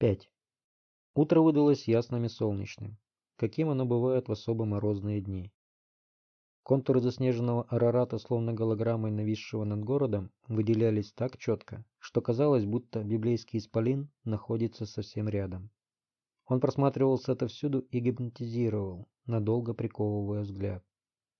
5. Утро выдалось ясным и солнечным, каким оно бывает в особо морозные дни. Контуры заснеженного Арарата, словно голограммой нависшего над городом, выделялись так четко, что казалось, будто библейский исполин находится совсем рядом. Он просматривался отовсюду и гипнотизировал, надолго приковывая взгляд.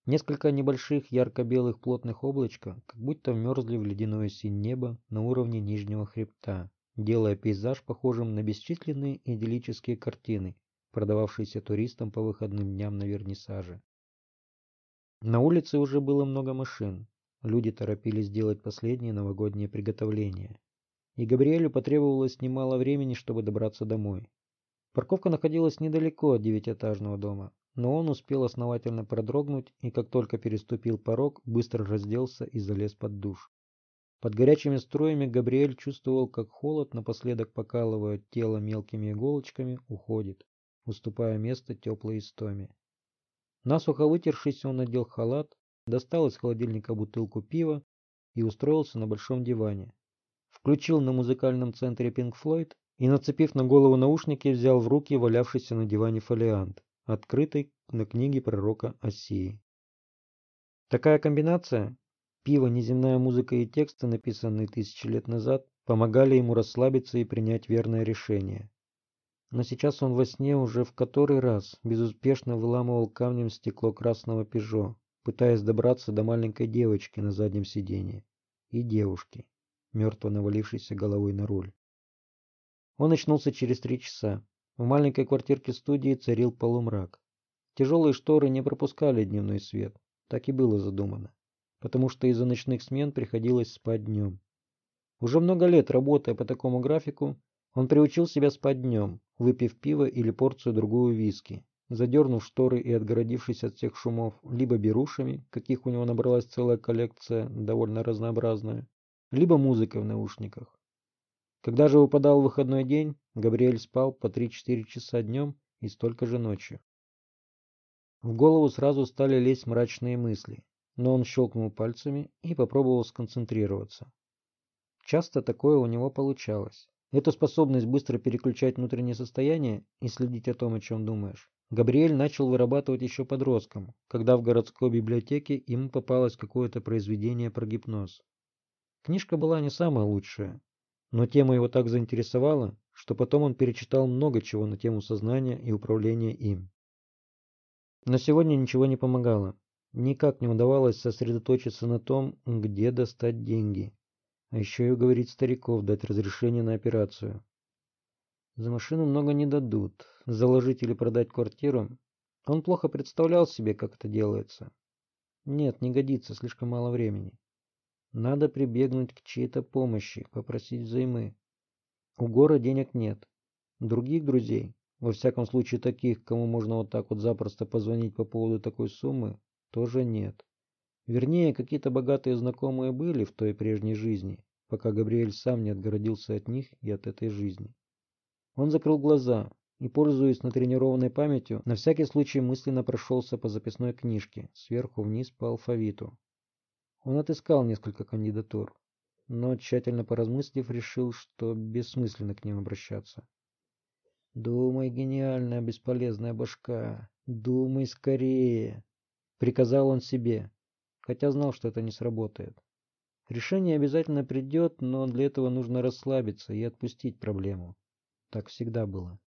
Несколько небольших ярко-белых плотных облачка как будто вмерзли в ледяное синь небо на уровне нижнего хребта, делая пейзаж похожим на бесчисленные идиллические картины, продававшиеся туристам по выходным дням на вернисаже. На улице уже было много машин. Люди торопились сделать последние новогодние приготовления. И Габриэлю потребовалось немало времени, чтобы добраться домой. Парковка находилась недалеко от девятиэтажного дома, но он успел основательно продрогнуть и как только переступил порог, быстро разделся и залез под душ. Под горячими струями Габриэль чувствовал, как холод, напоследок покалывая тело мелкими иголочками, уходит, уступая место теплой истоме. Насухо вытершись, он надел халат, достал из холодильника бутылку пива и устроился на большом диване. Включил на музыкальном центре Pink Floyd и, нацепив на голову наушники, взял в руки валявшийся на диване фолиант, открытый на книге пророка Осии. Такая комбинация Пиво, неземная музыка и тексты, написанные тысячи лет назад, помогали ему расслабиться и принять верное решение. Но сейчас он во сне уже в который раз безуспешно выламывал камнем стекло красного «Пежо», пытаясь добраться до маленькой девочки на заднем сиденье и девушки, мертво навалившейся головой на руль. Он очнулся через три часа. В маленькой квартирке студии царил полумрак. Тяжелые шторы не пропускали дневной свет. Так и было задумано потому что из-за ночных смен приходилось спать днем. Уже много лет работая по такому графику, он приучил себя спать днем, выпив пиво или порцию другую виски, задернув шторы и отгородившись от всех шумов либо берушами, каких у него набралась целая коллекция, довольно разнообразная, либо музыкой в наушниках. Когда же выпадал выходной день, Габриэль спал по 3-4 часа днем и столько же ночью. В голову сразу стали лезть мрачные мысли но он щелкнул пальцами и попробовал сконцентрироваться. Часто такое у него получалось. Эту способность быстро переключать внутреннее состояние и следить о том, о чем думаешь, Габриэль начал вырабатывать еще подростком, когда в городской библиотеке ему попалось какое-то произведение про гипноз. Книжка была не самая лучшая, но тема его так заинтересовала, что потом он перечитал много чего на тему сознания и управления им. Но сегодня ничего не помогало. Никак не удавалось сосредоточиться на том, где достать деньги. А еще и уговорить стариков дать разрешение на операцию. За машину много не дадут. Заложить или продать квартиру. Он плохо представлял себе, как это делается. Нет, не годится, слишком мало времени. Надо прибегнуть к чьей-то помощи, попросить взаймы. У Гора денег нет. Других друзей, во всяком случае таких, кому можно вот так вот запросто позвонить по поводу такой суммы, тоже нет. Вернее, какие-то богатые знакомые были в той прежней жизни, пока Габриэль сам не отгородился от них и от этой жизни. Он закрыл глаза и, пользуясь натренированной памятью, на всякий случай мысленно прошелся по записной книжке, сверху вниз по алфавиту. Он отыскал несколько кандидатур, но, тщательно поразмыслив, решил, что бессмысленно к ним обращаться. «Думай, гениальная бесполезная башка, думай скорее!» Приказал он себе, хотя знал, что это не сработает. Решение обязательно придет, но для этого нужно расслабиться и отпустить проблему. Так всегда было.